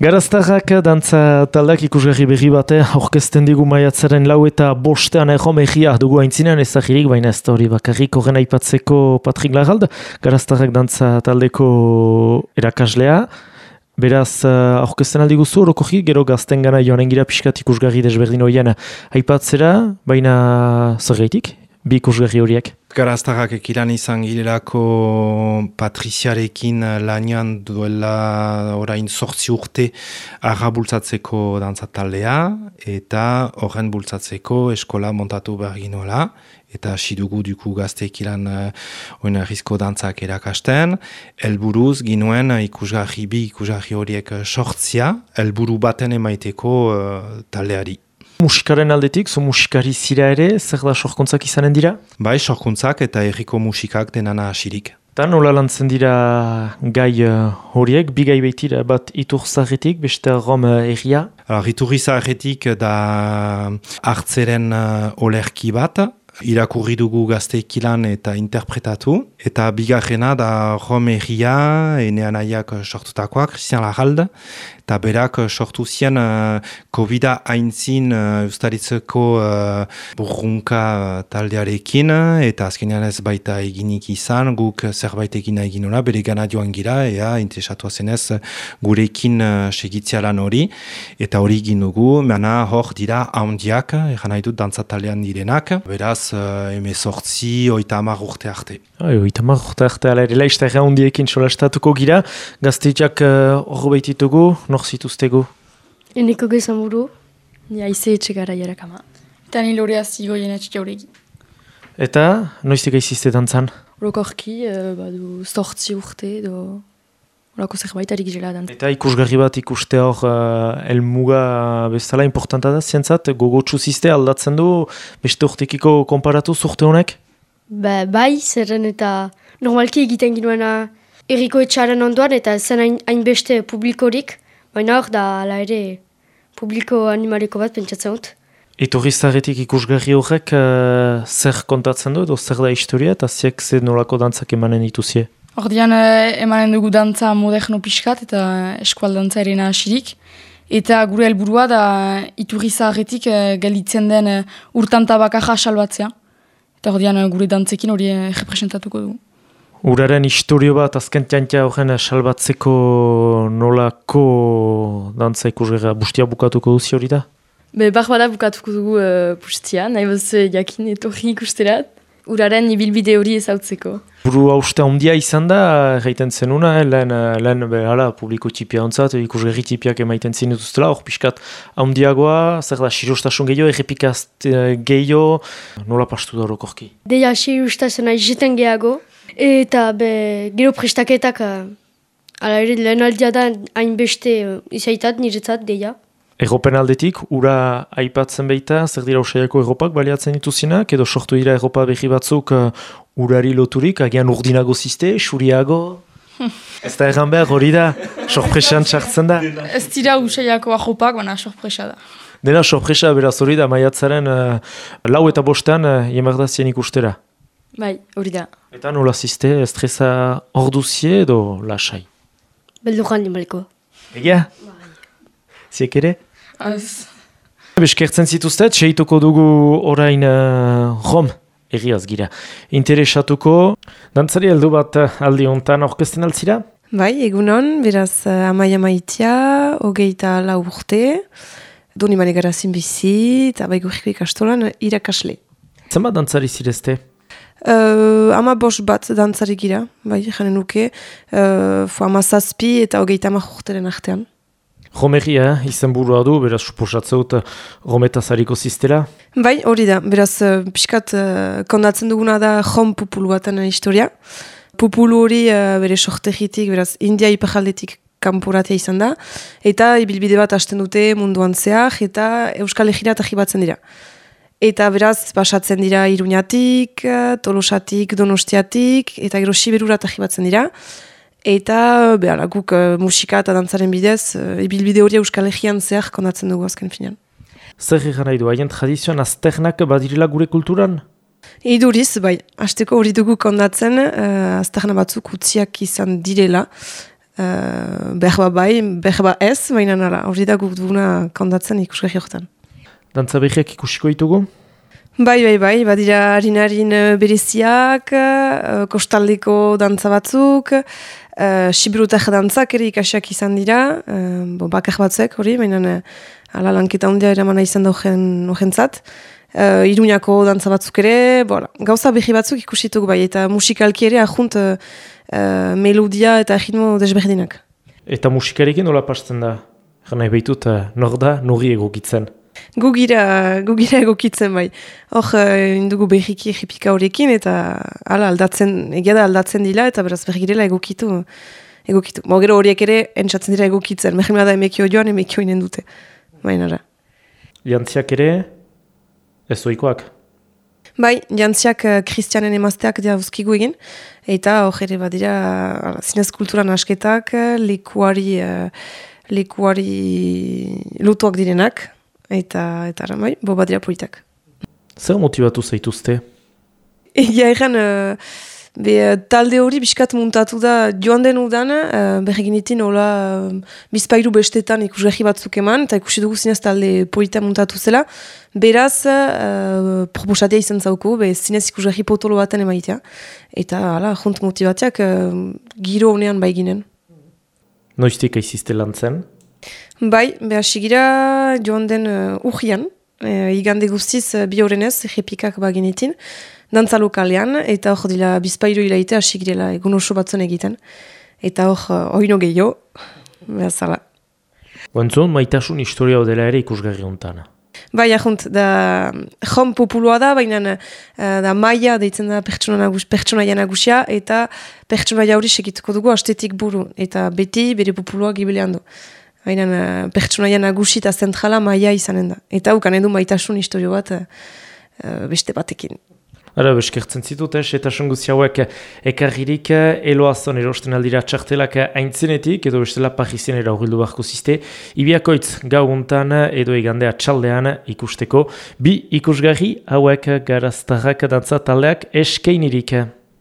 Garaztarrak dantza taldeak ikusgarri berri bate aurkezten digu maiatzaren lau eta bostean ego megia dugu haintzinean ezagirik, baina ez da hori bakarrik horren aipatzeko Patrik Lagald, Garaztarrak dantza taldeko erakaslea. Beraz, uh, aurkezten aldi guzu, orokoki, gero gazten gana joanen gira pixkat ikusgarri desberdin horien aipatzera, baina zer gaitik, bi ikusgarri horiek. Garaztarrak ekiran izan girelako Patriziarekin lanian duela orain sortzi urte arra bultzatzeko dantzataldea eta horren bultzatzeko eskola montatu behar ginoela eta sidugu duku gazte ekiran uh, rizko dantzak erakasten. Elburuz ginuen ikusgarri bi ikusgarri horiek sortzia, elburu baten emaiteko uh, taldeari. Musikaren aldetik, zo musikari zira ere, zer da sorkuntzak izanen dira? Bai, sorkuntzak eta erriko musikak denana hasirik. Eta nola lantzen dira gai uh, horiek, bi gai behitira bat itur zaharretik, beste rom uh, erria? Iturri zaharretik da hartzeren uh, olerki bat, irakurri dugu gazteikilan eta interpretatu. Eta bigarrena da rom erria, enean aiak sortutakoak, Christian Lajalde, eta berak uh, sortu zien uh, COVID-a haintzin uh, ustaritzeko uh, burrunka taldearekin. Eta azkenean ez baita eginik izan, guk zerbait egina egin hona, bere gana joan gira, ea, interesatu zenez gurekin uh, segitzia lan hori, eta hori egin dugu, mena hor dira handiak, egan nahi dut dantzatalean direnak, beraz, uh, eme sortzi, oita amar urte arte. Oita amar urte arte, ala ere, laizta egan hundiekin solastatuko gira, gazteitxak hor uh, behititugu, nor zituztego? Eneko gezan buru, jaize etxe gara jarakama. Eta ni lorea zigo jenetxe jauregi. Eta, noiztik aizizte dantzan? Rokorki, uh, badu sortzi urte, edo... Horako zerbait arik jela dantzan. Eta ikusgarri bat ikuste hor uh, elmuga bezala importanta da, zientzat, gogotsu ziste aldatzen du, beste urtekiko konparatu zurte honek? Ba, bai, zerren eta normalki egiten ginoena erriko etxaren ondoan eta zen hainbeste hain publikorik, Baina hor da, ala ere, publiko animaliko bat pentsatzen dut. Etorri zaretik ikusgarri horrek uh, zer kontatzen du edo zer da historia eta ziek zer nolako dantzak emanen dituzie? Ordian uh, emanen dugu dantza moderno pixkat eta eskual dantza erena asirik. Eta gure helburua da iturri zaharretik uh, galitzen den uh, urtan tabakaja salbatzea. Eta ordian uh, gure dantzekin hori representatuko dugu. Uraren historio bat azken tiantia horren salbatzeko nolako dantza ikusgera bustia bukatuko duzi hori da? Be, bar bada bukatuko dugu uh, bustia, nahi bozu jakin etorri ikusterat. Uraren ibilbide hori ezautzeko. Buru hauste handia izan da, gaiten zenuna, eh? lehen, lehen be, hala, publiko tipia ontzat, ikusgerri tipiak emaiten zinutuztela, hor pixkat handiagoa, zer da, sirostasun gehiago, errepikaz gehiago, nola pastu da horokorki? Deia, sirostasuna izeten gehiago, Eta be, gero prestaketak, uh, ala ere lehen aldia da hainbeste uh, izaitat niretzat deia. Egopen aldetik, ura aipatzen baita, zer dira usaiako egopak baliatzen dituzinak, edo sortu dira egopa behi batzuk uh, urari loturik, agian urdinago ziste, suriago? Ez da egan behar hori da, sorpresan txartzen da. Ez dira usaiako ahopak, baina sorpresa da. Dena sorpresa beraz hori da, maiatzaren uh, lau eta bostean uh, jemardazien ikustera. Bai, hori da. Eta nola ziste, estresa hor duzie edo lasai? Beldu jan nimaliko. Egia? Bai. Ziek ere? Az. Beskertzen zituztet, seituko dugu orain uh, rom, egiaz gira. Interesatuko, dantzari heldu bat aldi hontan orkesten altzira? Bai, egunon, beraz uh, amaia maitia, hogeita lau urte, doni mani gara zinbizi, eta bai gurriko ikastolan irakasle. Zenbat dantzari zirezte? Uh, ama bos bat dantzari gira, bai, janen nuke, uh, ama zazpi eta hogeita ama jurteren artean. Romeria, eh? izen burua du, beraz suposatzeut rometa zariko ziztela? Bai, hori da, beraz uh, pixkat kondatzen duguna da rom pupulu baten historia. Pupulu hori uh, bere sortegitik, beraz India ipajaldetik kanporatea izan da, eta ibilbide bat hasten dute munduan zehar, eta Euskal Egira eta jibatzen dira. Eta beraz, basatzen dira Iruñatik, Tolosatik, Donostiatik, eta gero Siberura batzen dira. Eta, behar, guk uh, musika eta dantzaren bidez, uh, ibilbide hori Euskal Herrian zehar kondatzen dugu azken finean. Zer egan nahi du, haien tradizioan azternak badirila gure kulturan? Iduriz, bai, hasteko hori dugu kondatzen, uh, azterna batzuk utziak izan direla, uh, behar bai, behar ez, baina nara, hori da guk duguna kondatzen ikusgarri horretan. Dantza behiak ikusiko ditugu? Bai, bai, bai, badira harinarin bereziak, uh, kostaldeko dantza batzuk, uh, sibirutak dantzak ere ikasiak izan dira, uh, bo, bakar batzuk hori, baina uh, ala lanketa handia eramana izan da horren zat. Uh, Iruñako dantza batzuk ere, bola, gauza behi batzuk ikusituk bai, eta musikalki ere ahunt uh, melodia eta ritmo desberdinak. Eta musikarekin nola pasten da? Gana behitut, uh, nor da, nori egokitzen? Gugira, gugira egokitzen bai. Hor, uh, indugu behiki egipika horrekin, eta ala aldatzen, egia da aldatzen dila, eta beraz behirela egokitu. Egokitu. Bo, gero horiek ere, entzatzen dira egokitzen. Mehimela da emekio joan, emekio inen dute. Bainara. Jantziak ere, ez doikoak? Bai, jantziak kristianen emazteak dira uzkigu egin. Eta hor ere badira, zinez kulturan asketak, likuari, uh, likuari lutuak direnak eta eta bai, bo badira politak. Zer motivatu zaituzte? Egia egan, uh, be, talde hori biskat muntatu da joan den udan, uh, berreginitin hola uh, bizpairu bestetan ikusgarri batzuk eman, eta ikusi dugu zinez talde polita muntatu zela, beraz uh, proposatia izan zauku, be, zinez ikusgarri potolo baten emaitea, eta hala, junt motivatiak uh, giro honean baiginen. Noiztik aizizte lan zen? Bai, behar sigira joan den uh, urgian, uh, igande guztiz uh, bi horrenez, repikak baginetin, dantza lokalean, eta hor dila bizpairu hilaite asigirela egun oso batzen egiten. Eta hor, uh, oino gehiago, zala. Guantzun, maitasun historia dela ere ikusgarri honetan. Bai, ahunt, da jom populua da, baina uh, da maia deitzen da pertsona nagus, pertsonaia nagusia, eta pertsonaia hori segituko dugu astetik buru, eta beti bere populua gibilean du. Baina uh, pertsonaia nagusi eta zentrala maia izanen da. Eta ukan edu maitasun historio bat uh, beste batekin. Ara, beskertzen zitut, eh, eta sunguzi hauek ekarririk eloazon erosten aldira txartelak aintzenetik, edo bestela Parisien era barko ziste, ibiakoitz gau untan edo egandea txaldean ikusteko, bi ikusgarri hauek garaztarrak dantza taldeak eskeinirik.